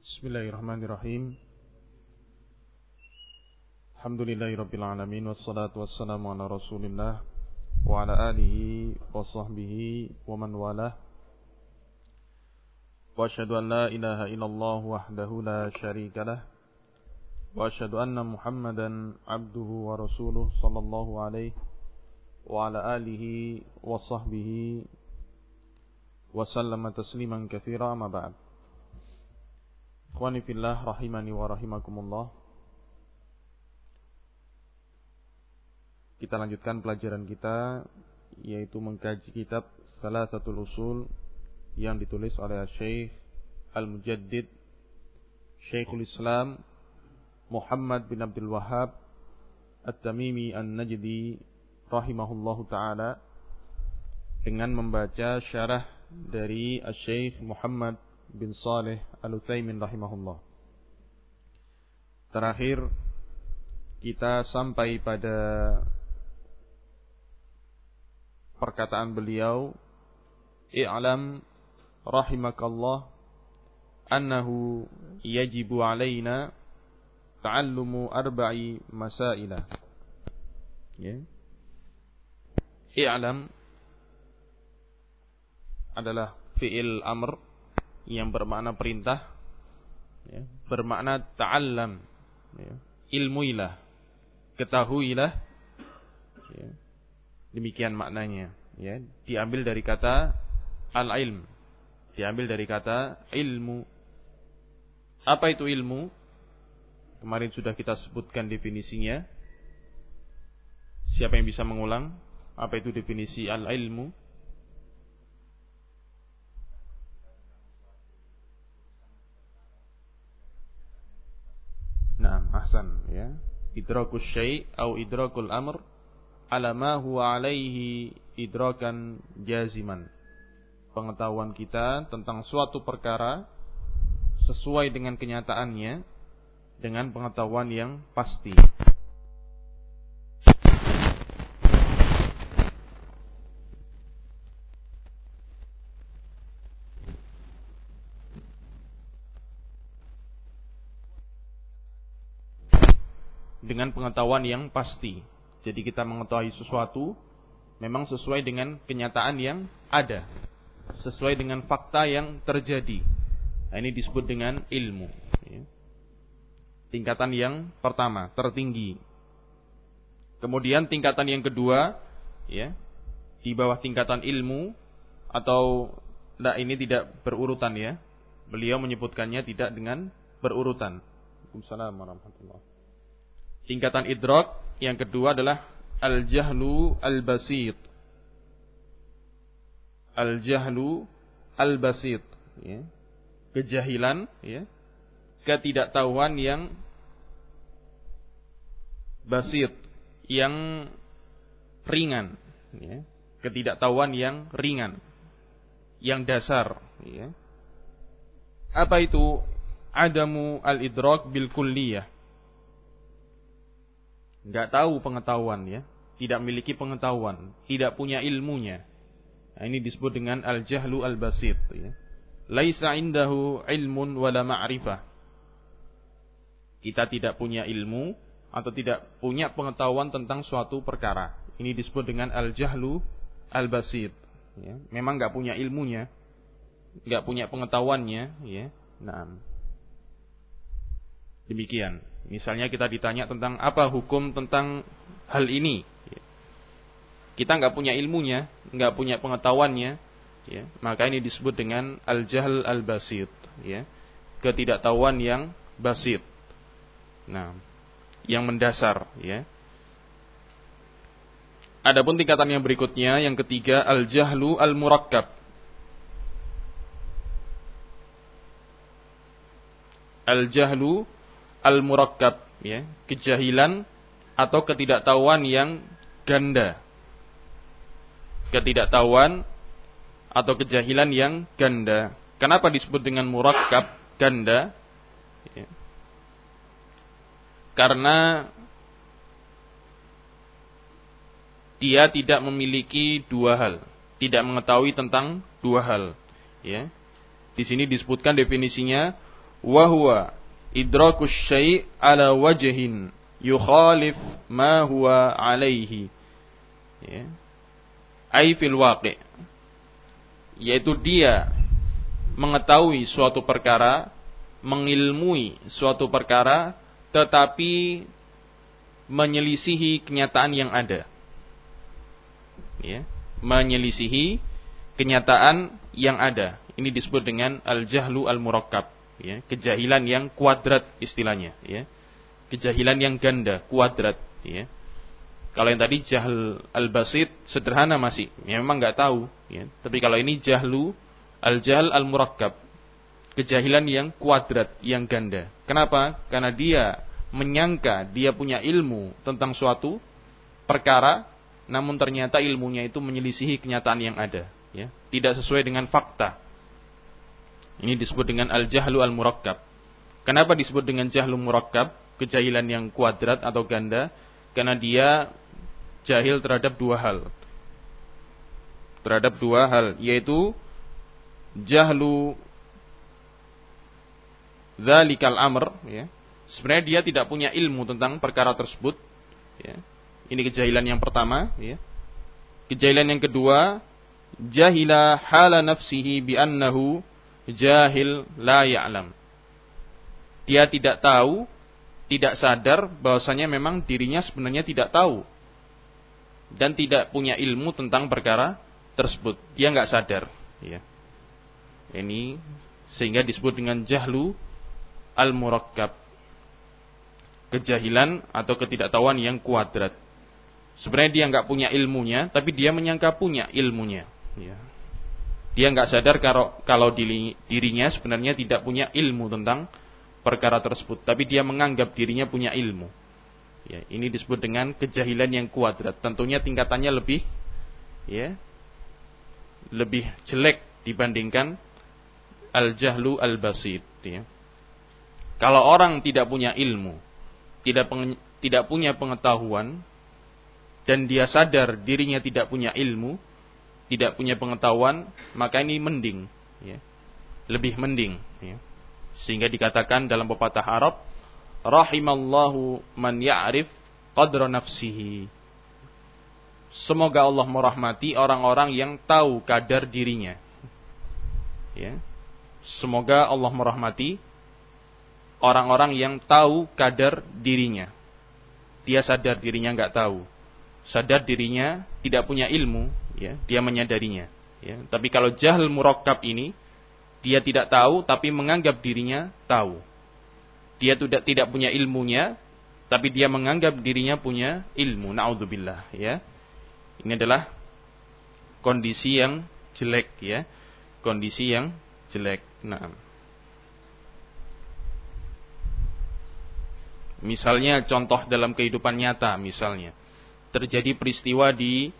Bismillahirrahmanirrahim. Alhamdulillahirabbil alamin wassalatu wassalamu ala Rasulillah wa ala alihi wa sahbihi wa man walah. Wa asyhadu an la ilaha illallah wahdahu la syarika lah. Wa asyhadu anna Muhammadan abduhu wa rasuluh sallallahu alaihi wa ala alihi wa sahbihi wa sallama tasliman katsira ma ba'd. Ikhwani rahimani wa rahimakumullah. Kita lanjutkan pelajaran kita yaitu mengkaji kitab salah satu usul yang ditulis oleh Syekh Al-Mujaddid Syekhul Islam Muhammad bin Abdul Wahhab At-Tamimi An-Najdi rahimahullahu taala dengan membaca syarah dari Syekh Muhammad bin Saleh Al-Utsaimin rahimahullah. Terakhir kita sampai pada perkataan beliau i'lam rahimakallah annahu yajibu alaina ta'allumu arba'i masailah. Ya. I'lam adalah fi'il amr yang bermakna perintah ya, bermakna ta'allam ya, ilmuilah ketahuilah ya, Demikian maknanya, ya. Diambil dari kata al-ilm. Diambil dari kata ilmu. Apa itu ilmu? Kemarin sudah kita sebutkan definisinya. Siapa yang bisa mengulang? Apa itu definisi al-ilmu? Nah, ahsan ya. Idrakus syai' atau idrakul amr ala ma huwa alaihi idrakan jaziman. Pengetahuan kita tentang suatu perkara sesuai dengan kenyataannya dengan pengetahuan yang pasti. Dengan pengetahuan yang pasti. Jadi kita mengetahui sesuatu memang sesuai dengan kenyataan yang ada, sesuai dengan fakta yang terjadi. Nah, ini disebut dengan ilmu. Ya. Tingkatan yang pertama, tertinggi. Kemudian tingkatan yang kedua, ya, di bawah tingkatan ilmu atau tidak ini tidak berurutan ya. Beliau menyebutkannya tidak dengan berurutan. Waalaikumsalam warahmatullahi Tingkatan idrak yang kedua adalah al-jahlu al-basit. Al-jahlu al-basit, ya. Kejahilan, ya. Ketidaktahuan yang basit, yang ringan, ya. Ketidaktahuan yang ringan, yang dasar, ya. Apa itu adamu al-idrak bil kulliyah? Nggak tahu pengetahuan ya, tidak memiliki pengetahuan, tidak punya ilmunya. Nah, ini disebut dengan al-jahlu al-basit ya. Laisa indahu ilmun wala ma'rifah. Kita tidak punya ilmu atau tidak punya pengetahuan tentang suatu perkara. Ini disebut dengan al-jahlu al-basit. Ya. Memang nggak punya ilmunya, nggak punya pengetahuannya. Ya. Nah, demikian. Misalnya kita ditanya tentang apa hukum tentang hal ini. Kita nggak punya ilmunya, nggak punya pengetahuannya, ya, maka ini disebut dengan al-jahl al-basit, ya, ketidaktahuan yang basit. Nah, yang mendasar, ya. Adapun tingkatan yang berikutnya, yang ketiga al-jahlu al-murakkab. Al-jahlu al-murakkab ya, kejahilan atau ketidaktahuan yang ganda. Ketidaktahuan atau kejahilan yang ganda. Kenapa disebut dengan murakkab ganda? Ya. Karena dia tidak memiliki dua hal, tidak mengetahui tentang dua hal, ya. Di sini disebutkan definisinya wa huwa idrakus syai' ala wajhin yukhalif ma huwa alaihi. Ya. Ai fil waqi. Yaitu dia mengetahui suatu perkara mengilmui suatu perkara tetapi menyelisihi kenyataan yang ada. Ya. Menyelisihi kenyataan yang ada. Ini disebut dengan al-jahlu al-murakkab ya kejahilan yang kuadrat istilahnya ya kejahilan yang ganda, kuadrat, ya. Kalau yang tadi jahil al-basit sederhana masih, ya memang nggak tahu, ya. Tapi kalau ini jahlu al-jahl al-murakkab, kejahilan yang kuadrat, yang ganda. Kenapa? Karena dia menyangka dia punya ilmu tentang suatu perkara, namun ternyata ilmunya itu menyelisihi kenyataan yang ada, ya. Tidak sesuai dengan fakta. Ini disebut dengan al-jahlu al-murakkab. Kenapa disebut dengan jahlu murakkab? kejahilan yang kuadrat atau ganda karena dia jahil terhadap dua hal. Terhadap dua hal yaitu jahlu dzalikal amr ya. Sebenarnya dia tidak punya ilmu tentang perkara tersebut ya. Ini kejahilan yang pertama ya. Kejahilan yang kedua jahila hala nafsihi bi annahu jahil la ya'lam. Dia tidak tahu tidak sadar bahwasanya memang dirinya sebenarnya tidak tahu dan tidak punya ilmu tentang perkara tersebut. Dia nggak sadar, ya. Ini sehingga disebut dengan jahlu al-murakkab. Kejahilan atau ketidaktahuan yang kuadrat. Sebenarnya dia nggak punya ilmunya, tapi dia menyangka punya ilmunya. Ya. Dia nggak sadar kalau kalau dirinya sebenarnya tidak punya ilmu tentang perkara tersebut, tapi dia menganggap dirinya punya ilmu. Ya, ini disebut dengan kejahilan yang kuadrat. Tentunya tingkatannya lebih ya lebih jelek dibandingkan al-jahlu al-basit ya. Kalau orang tidak punya ilmu, tidak peng, tidak punya pengetahuan dan dia sadar dirinya tidak punya ilmu, tidak punya pengetahuan, maka ini mending ya. Lebih mending ya. Sehingga dikatakan dalam pepatah Arab, rahimallahu man ya'rif qadra nafsihi. Semoga Allah merahmati orang-orang yang tahu kadar dirinya. Ya. Semoga Allah merahmati orang-orang yang tahu kadar dirinya. Dia sadar dirinya nggak tahu. Sadar dirinya tidak punya ilmu, ya, dia menyadarinya. Ya. Tapi kalau jahil murakkab ini, dia tidak tahu tapi menganggap dirinya tahu. Dia tidak tidak punya ilmunya tapi dia menganggap dirinya punya ilmu. Nauzubillah ya. Ini adalah kondisi yang jelek ya. Kondisi yang jelek. Nah. Misalnya contoh dalam kehidupan nyata misalnya terjadi peristiwa di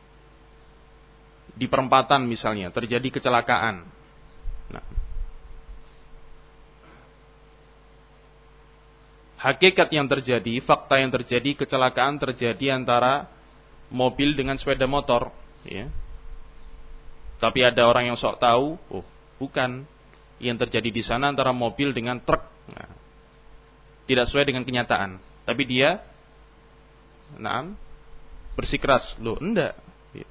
di perempatan misalnya terjadi kecelakaan. Nah, hakikat yang terjadi, fakta yang terjadi, kecelakaan terjadi antara mobil dengan sepeda motor, ya. Tapi ada orang yang sok tahu, oh, bukan. Yang terjadi di sana antara mobil dengan truk. Nah, tidak sesuai dengan kenyataan. Tapi dia nah, bersikeras, lo enggak. Ya.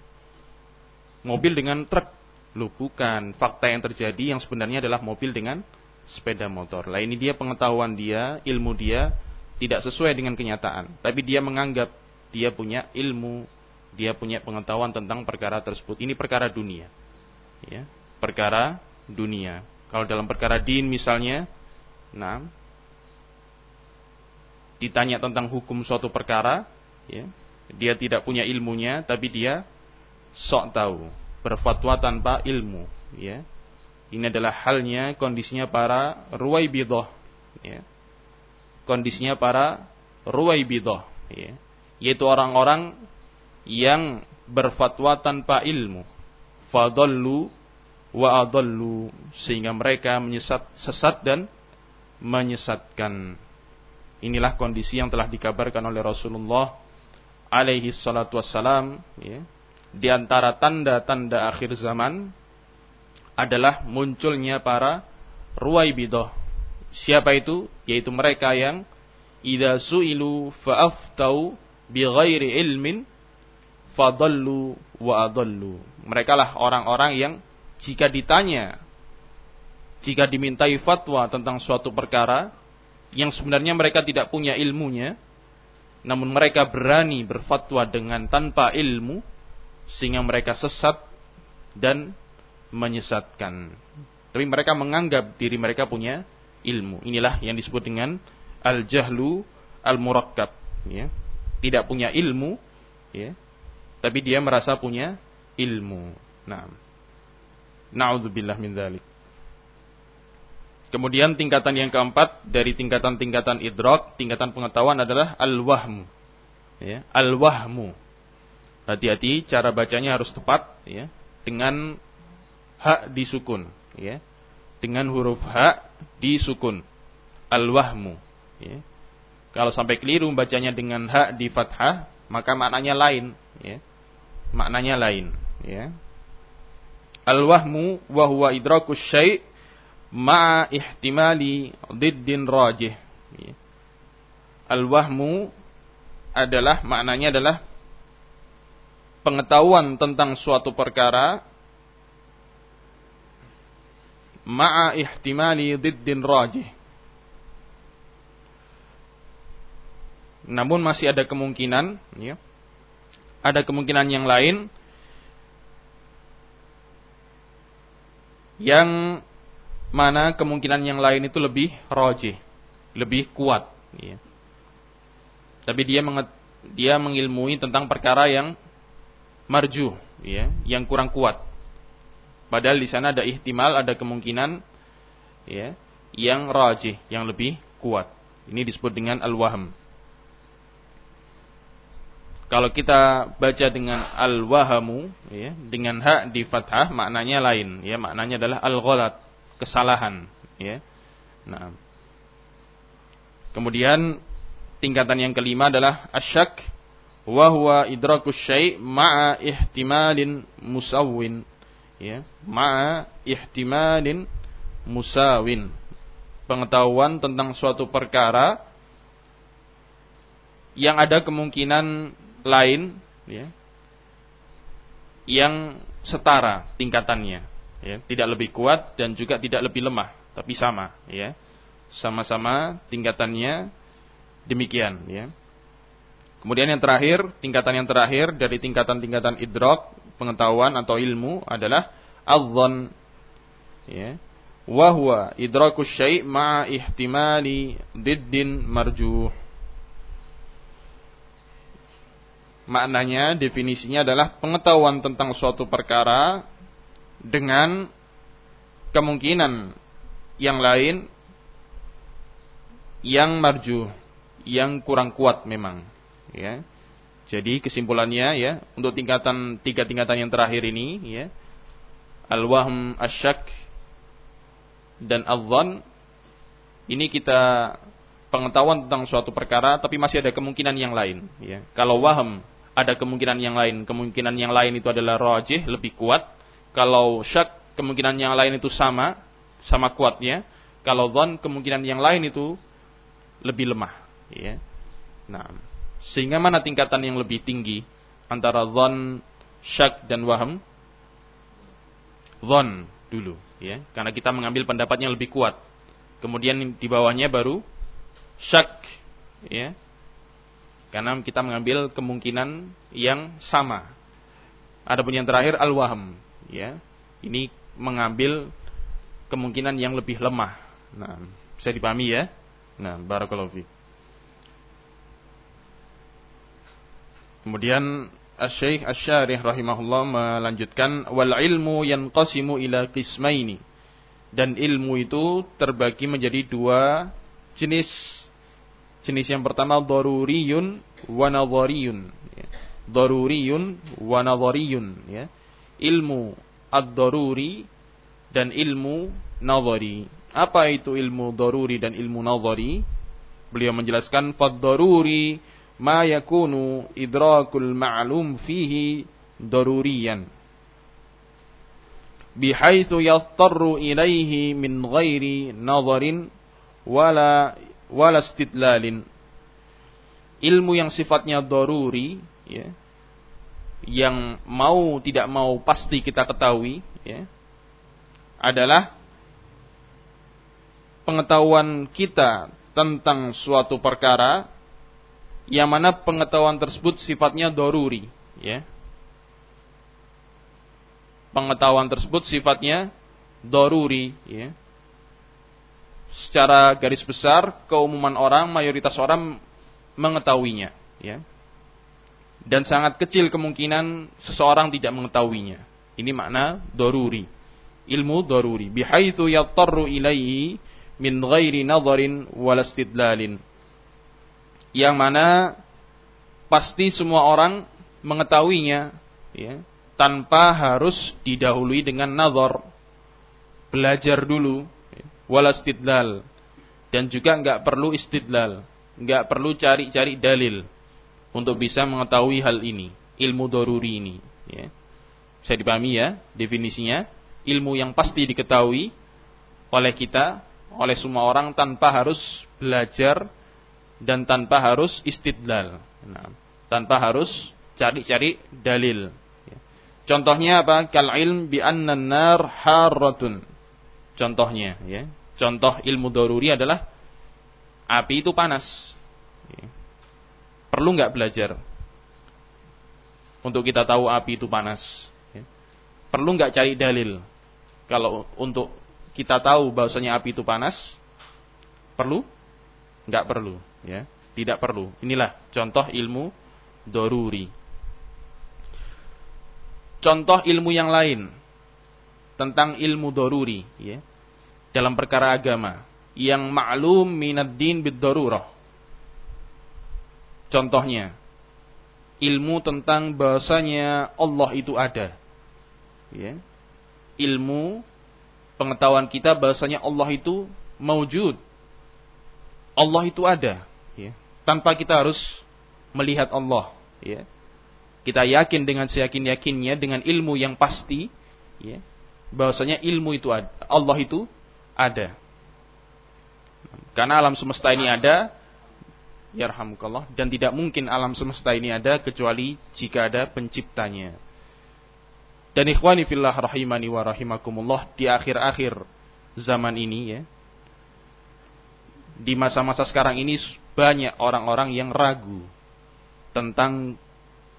Mobil dengan truk, lo bukan. Fakta yang terjadi yang sebenarnya adalah mobil dengan sepeda motor. Lah ini dia pengetahuan dia, ilmu dia tidak sesuai dengan kenyataan, tapi dia menganggap dia punya ilmu, dia punya pengetahuan tentang perkara tersebut. Ini perkara dunia. Ya, perkara dunia. Kalau dalam perkara din misalnya, nah ditanya tentang hukum suatu perkara, ya, dia tidak punya ilmunya, tapi dia sok tahu, berfatwa tanpa ilmu, ya. Ini adalah halnya kondisinya para ruwaibidah. Ya. Kondisinya para ruwaibidah. Ya. Yaitu orang-orang yang berfatwa tanpa ilmu. Fadallu wa adallu. Sehingga mereka menyesat, sesat dan menyesatkan. Inilah kondisi yang telah dikabarkan oleh Rasulullah alaihi salatu wassalam. Ya. Di antara tanda-tanda akhir zaman adalah munculnya para ruwaibidah Siapa itu? Yaitu mereka yang idza su'ilu fa'aftau bighairi ilmin fadallu wa adallu. Mereka lah orang-orang yang jika ditanya jika dimintai fatwa tentang suatu perkara yang sebenarnya mereka tidak punya ilmunya namun mereka berani berfatwa dengan tanpa ilmu sehingga mereka sesat dan menyesatkan. Tapi mereka menganggap diri mereka punya ilmu. Inilah yang disebut dengan al-jahlu al-murakkab, ya. Tidak punya ilmu, ya. Tapi dia merasa punya ilmu. Nah. Nauzubillah min dzalik. Kemudian tingkatan yang keempat dari tingkatan-tingkatan idrak, tingkatan pengetahuan adalah al-wahmu. Ya, al-wahmu. Hati-hati cara bacanya harus tepat ya, dengan hak disukun ya. Dengan huruf hak disukun. Al-wahmu ya. Kalau sampai keliru bacanya dengan hak di fathah, maka maknanya lain ya. Maknanya lain ya. Al-wahmu wa huwa idrakus syai' ma'a ihtimali diddin rajih. Al-wahmu adalah maknanya adalah pengetahuan tentang suatu perkara ma'a ihtimali diddin rajih. Namun masih ada kemungkinan ya. Ada kemungkinan yang lain yang mana kemungkinan yang lain itu lebih rojih, lebih kuat. Ya. Tapi dia menget, dia mengilmui tentang perkara yang marju, ya, yang kurang kuat. Padahal di sana ada ihtimal, ada kemungkinan, ya, yang rojih, yang lebih kuat. Ini disebut dengan al-wahm. Kalau kita baca dengan al-wahamu, ya, dengan hak di fathah, maknanya lain, ya, maknanya adalah al-ghalat kesalahan ya. Nah. Kemudian tingkatan yang kelima adalah asyak wa huwa idrakus syai' ma'a ihtimalin musawwin ya ma'a ihtimalin musawin pengetahuan tentang suatu perkara yang ada kemungkinan lain ya yang setara tingkatannya ya, tidak lebih kuat dan juga tidak lebih lemah, tapi sama, ya. Sama-sama tingkatannya demikian, ya. Kemudian yang terakhir, tingkatan yang terakhir dari tingkatan-tingkatan idrok, pengetahuan atau ilmu adalah adzan ya. Wa huwa idrakus syai' ma'a ihtimali diddin marjuh. Maknanya, definisinya adalah pengetahuan tentang suatu perkara dengan kemungkinan yang lain yang marju, yang kurang kuat memang, ya. Jadi kesimpulannya ya, untuk tingkatan tiga tingkatan yang terakhir ini ya, al-wahm asyak dan al ini kita pengetahuan tentang suatu perkara tapi masih ada kemungkinan yang lain ya. Kalau wahm ada kemungkinan yang lain, kemungkinan yang lain itu adalah rajih, lebih kuat kalau syak kemungkinan yang lain itu sama, sama kuatnya. Kalau dhon kemungkinan yang lain itu lebih lemah. Ya. Nah, sehingga mana tingkatan yang lebih tinggi antara dhon, syak dan waham? Dhon dulu, ya, karena kita mengambil pendapat yang lebih kuat. Kemudian di bawahnya baru syak, ya, karena kita mengambil kemungkinan yang sama. Adapun yang terakhir al-waham, ya ini mengambil kemungkinan yang lebih lemah. Nah, bisa dipahami ya? Nah, barakallahu fi. Kemudian Asy-Syaikh Asy-Syarih rahimahullah melanjutkan wal ilmu yanqasimu ila qismaini. Dan ilmu itu terbagi menjadi dua jenis. Jenis yang pertama daruriyun wa nadhariyun. Ya. Daruriyun wa nadhariyun ya ilmu ad-daruri dan ilmu nazari. Apa itu ilmu daruri dan ilmu nazari? Beliau menjelaskan fad-daruri ma yakunu idrakul ma'lum fihi daruriyan bihaitsu yastarru ilaihi min ghairi nazarin wala wala istidlalin. Ilmu yang sifatnya doruri, ya, yang mau tidak mau pasti kita ketahui, ya, adalah pengetahuan kita tentang suatu perkara yang mana pengetahuan tersebut sifatnya doruri, ya. Pengetahuan tersebut sifatnya doruri, ya secara garis besar keumuman orang, mayoritas orang mengetahuinya, ya. Dan sangat kecil kemungkinan seseorang tidak mengetahuinya. Ini makna doruri. Ilmu doruri. Bihaithu yattarru ilaihi min ghairi nadharin walastidlalin. Yang mana pasti semua orang mengetahuinya ya, tanpa harus didahului dengan nazar. Belajar dulu wala istidlal dan juga enggak perlu istidlal, enggak perlu cari-cari dalil untuk bisa mengetahui hal ini, ilmu doruri ini. Ya. Bisa dipahami ya definisinya, ilmu yang pasti diketahui oleh kita, oleh semua orang tanpa harus belajar dan tanpa harus istidlal. Nah, tanpa harus cari-cari dalil. Ya. Contohnya apa? Kal ilm bi anna nar harratun. Contohnya, ya. Contoh ilmu doruri adalah api itu panas. Perlu nggak belajar untuk kita tahu api itu panas? Perlu nggak cari dalil? Kalau untuk kita tahu bahwasanya api itu panas, perlu? Nggak perlu, ya. Tidak perlu. Inilah contoh ilmu doruri. Contoh ilmu yang lain tentang ilmu doruri, ya dalam perkara agama yang maklum minad din bid-darurah. Contohnya, ilmu tentang bahasanya Allah itu ada. Ya. Ilmu pengetahuan kita bahasanya Allah itu maujud. Allah itu ada, ya. Tanpa kita harus melihat Allah, ya. Kita yakin dengan seyakin-yakinnya dengan ilmu yang pasti, ya. Bahwasanya ilmu itu ada. Allah itu ada. Karena alam semesta ini ada, yarhamukallah, dan tidak mungkin alam semesta ini ada kecuali jika ada penciptanya. Dan ikhwani fillah rahimani wa rahimakumullah di akhir-akhir zaman ini ya. Di masa-masa sekarang ini banyak orang-orang yang ragu tentang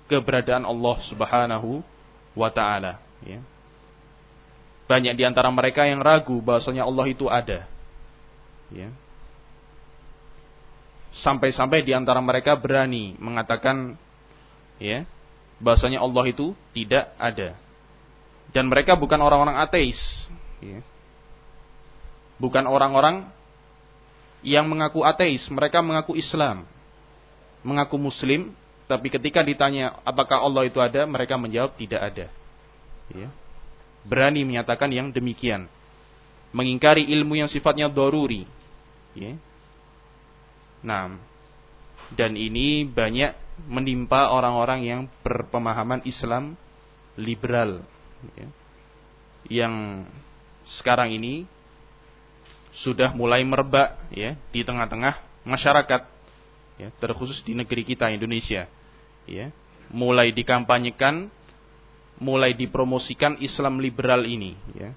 keberadaan Allah Subhanahu wa taala ya. Banyak di antara mereka yang ragu bahwasanya Allah itu ada. Ya. Sampai-sampai di antara mereka berani mengatakan ya, bahwasanya Allah itu tidak ada. Dan mereka bukan orang-orang ateis, ya. Bukan orang-orang yang mengaku ateis, mereka mengaku Islam. Mengaku muslim, tapi ketika ditanya apakah Allah itu ada, mereka menjawab tidak ada. Ya berani menyatakan yang demikian. Mengingkari ilmu yang sifatnya doruri. Ya. Nah, dan ini banyak menimpa orang-orang yang berpemahaman Islam liberal. Ya. Yang sekarang ini sudah mulai merebak ya di tengah-tengah masyarakat ya terkhusus di negeri kita Indonesia ya mulai dikampanyekan mulai dipromosikan Islam liberal ini ya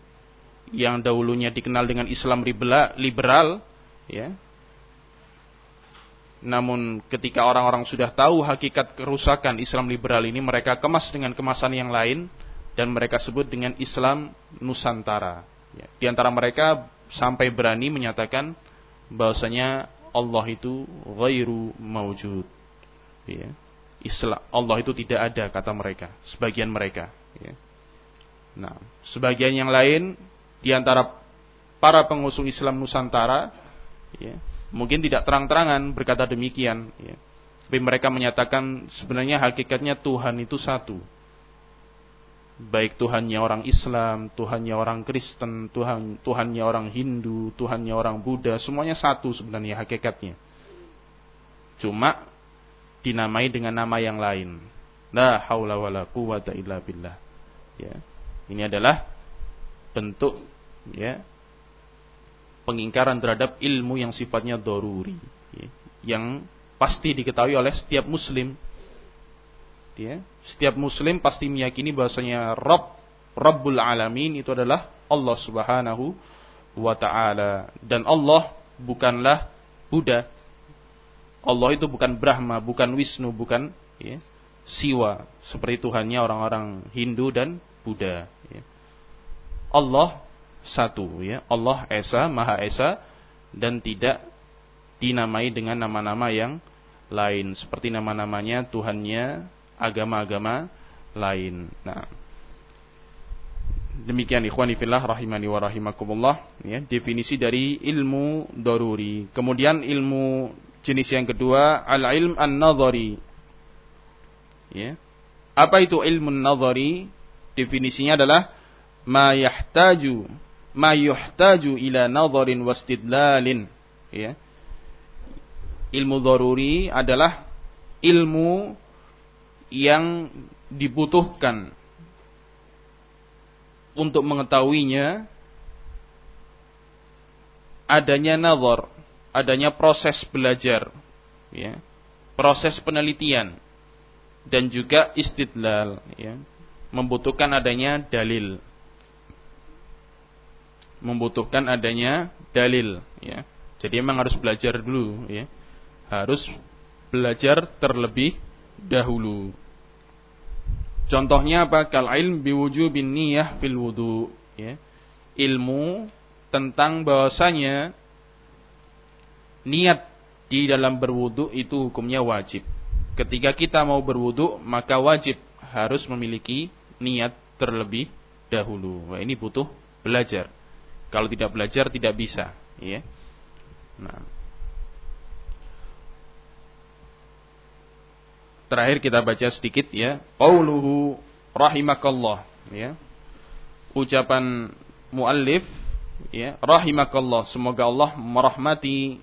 yang dahulunya dikenal dengan Islam liberal ya namun ketika orang-orang sudah tahu hakikat kerusakan Islam liberal ini mereka kemas dengan kemasan yang lain dan mereka sebut dengan Islam Nusantara ya. di antara mereka sampai berani menyatakan bahwasanya Allah itu ghairu maujud ya Islam Allah itu tidak ada kata mereka, sebagian mereka. Ya. Nah, sebagian yang lain di antara para pengusung Islam Nusantara, ya, mungkin tidak terang-terangan berkata demikian. Ya. Tapi mereka menyatakan sebenarnya hakikatnya Tuhan itu satu. Baik Tuhannya orang Islam, Tuhannya orang Kristen, Tuhan Tuhannya orang Hindu, Tuhannya orang Buddha, semuanya satu sebenarnya hakikatnya. Cuma dinamai dengan nama yang lain. La haula wala quwata illa billah. Ya. Ini adalah bentuk ya pengingkaran terhadap ilmu yang sifatnya doruri, ya. yang pasti diketahui oleh setiap muslim. Ya. Setiap muslim pasti meyakini bahwasanya Rabb Rabbul Alamin itu adalah Allah Subhanahu wa taala dan Allah bukanlah Buddha. Allah itu bukan Brahma, bukan Wisnu, bukan ya, Siwa seperti Tuhannya orang-orang Hindu dan Buddha. Ya. Allah satu, ya. Allah Esa, Maha Esa dan tidak dinamai dengan nama-nama yang lain seperti nama-namanya Tuhannya agama-agama lain. Nah, demikian ikhwani fillah rahimani wa rahimakumullah ya, definisi dari ilmu daruri. Kemudian ilmu jenis yang kedua al-ilm an-nadhari. Ya. Apa itu ilmu an-nadhari? Definisinya adalah ma yahtaju ma yuhtaju ila nadharin wastidlalin ya. Ilmu daruri adalah ilmu yang dibutuhkan untuk mengetahuinya adanya nazar, adanya proses belajar, ya, proses penelitian dan juga istidlal, ya, membutuhkan adanya dalil, membutuhkan adanya dalil, ya. Jadi memang harus belajar dulu, ya harus belajar terlebih dahulu. Contohnya apa? Kal ilm biwujubin niyah fil wudu. Ya. Ilmu tentang bahwasanya niat di dalam berwudu itu hukumnya wajib. Ketika kita mau berwudu, maka wajib harus memiliki niat terlebih dahulu. Wah, ini butuh belajar. Kalau tidak belajar tidak bisa, ya. Nah, terakhir kita baca sedikit ya. Qauluhu rahimakallah ya. Ucapan muallif ya, rahimakallah, semoga Allah merahmati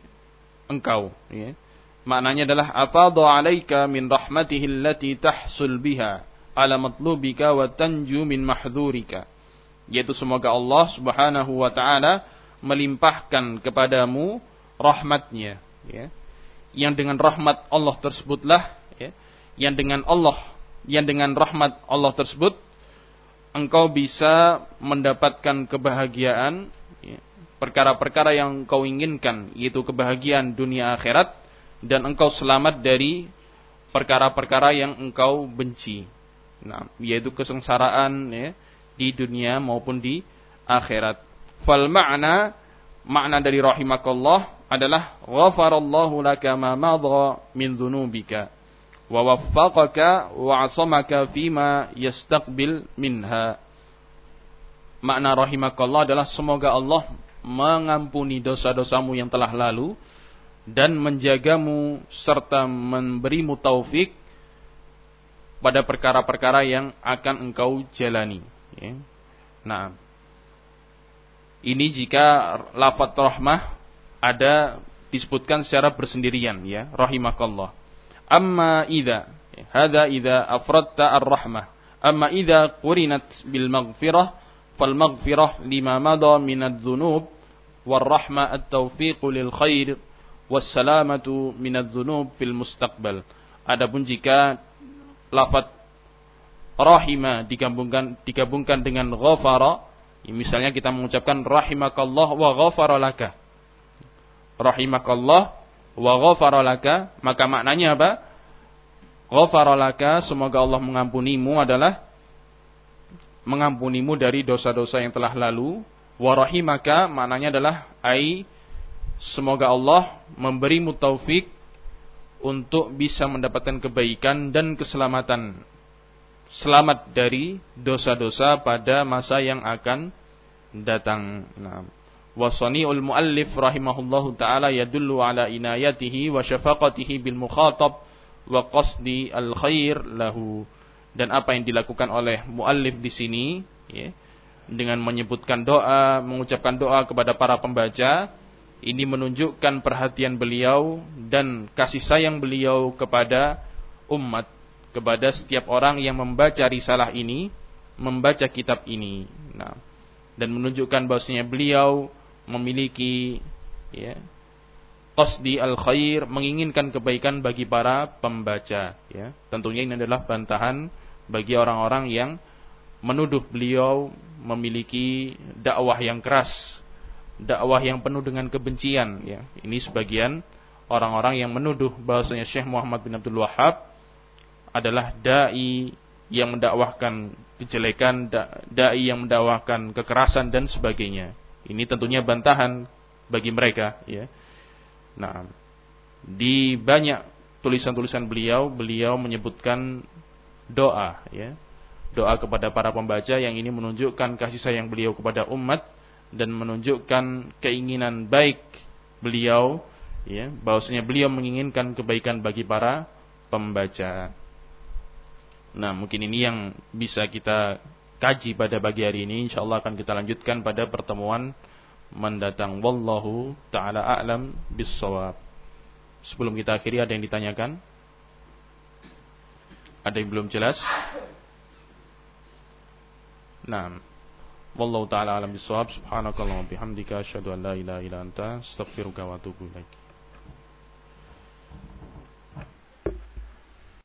engkau ya. Maknanya adalah afadha 'alaika min rahmatihi allati tahsul biha ala matlubika wa tanju min mahdhurika. Yaitu semoga Allah Subhanahu wa taala melimpahkan kepadamu rahmatnya ya. Yang dengan rahmat Allah tersebutlah yang dengan Allah, yang dengan rahmat Allah tersebut, engkau bisa mendapatkan kebahagiaan, ya, perkara-perkara yang engkau inginkan, yaitu kebahagiaan dunia akhirat, dan engkau selamat dari perkara-perkara yang engkau benci. Nah, yaitu kesengsaraan ya, di dunia maupun di akhirat. Fal ma'na makna dari rahimakallah adalah ghafarallahu laka ma madha min dzunubika wa waffaqaka wa asamaka fima yastaqbil minha. Makna rahimakallah adalah semoga Allah mengampuni dosa-dosamu yang telah lalu dan menjagamu serta memberimu taufik pada perkara-perkara yang akan engkau jalani. Ya. Nah, ini jika lafadz rahmah ada disebutkan secara bersendirian ya, rahimakallah. Amma idza hadza idza afradta ar-rahmah. Amma idza qurinat bil maghfirah fal maghfirah lima madha min adh-dhunub war rahmah at-tawfiq lil khair was salamatu min adh-dhunub fil mustaqbal. Adapun jika lafaz rahima digabungkan digabungkan dengan ghafara misalnya kita mengucapkan rahimakallah wa ghafara laka rahimakallah wa ghafara laka, maka maknanya apa? Ghafara laka, semoga Allah mengampunimu adalah mengampunimu dari dosa-dosa yang telah lalu. Wa rahimaka maknanya adalah ai semoga Allah memberimu taufik untuk bisa mendapatkan kebaikan dan keselamatan. Selamat dari dosa-dosa pada masa yang akan datang. Nah, Wasani'ul muallif rahimahullahu taala yadullu ala inayatihi wa syafaqatihi bil mukhatab wa qasdi al khair lahu. Dan apa yang dilakukan oleh muallif di sini ya, dengan menyebutkan doa, mengucapkan doa kepada para pembaca, ini menunjukkan perhatian beliau dan kasih sayang beliau kepada umat, kepada setiap orang yang membaca risalah ini, membaca kitab ini. Nah, dan menunjukkan bahwasanya beliau memiliki ya qasdi al khair menginginkan kebaikan bagi para pembaca ya tentunya ini adalah bantahan bagi orang-orang yang menuduh beliau memiliki dakwah yang keras dakwah yang penuh dengan kebencian ya ini sebagian orang-orang yang menuduh bahwasanya Syekh Muhammad bin Abdul Wahab adalah dai yang mendakwahkan kejelekan, dai yang mendakwahkan kekerasan dan sebagainya. Ini tentunya bantahan bagi mereka, ya. Nah, di banyak tulisan-tulisan beliau, beliau menyebutkan doa, ya. Doa kepada para pembaca yang ini menunjukkan kasih sayang beliau kepada umat dan menunjukkan keinginan baik beliau, ya, bahwasanya beliau menginginkan kebaikan bagi para pembaca. Nah, mungkin ini yang bisa kita kaji pada pagi hari ini. Insyaallah akan kita lanjutkan pada pertemuan mendatang. Wallahu taala a'lam bissawab. Sebelum kita akhiri ada yang ditanyakan? Ada yang belum jelas? Nah, wallahu taala a'lam bissawab. Subhanakallahumma bihamdika asyhadu an la ilaha illa anta astaghfiruka wa atubu ilaik.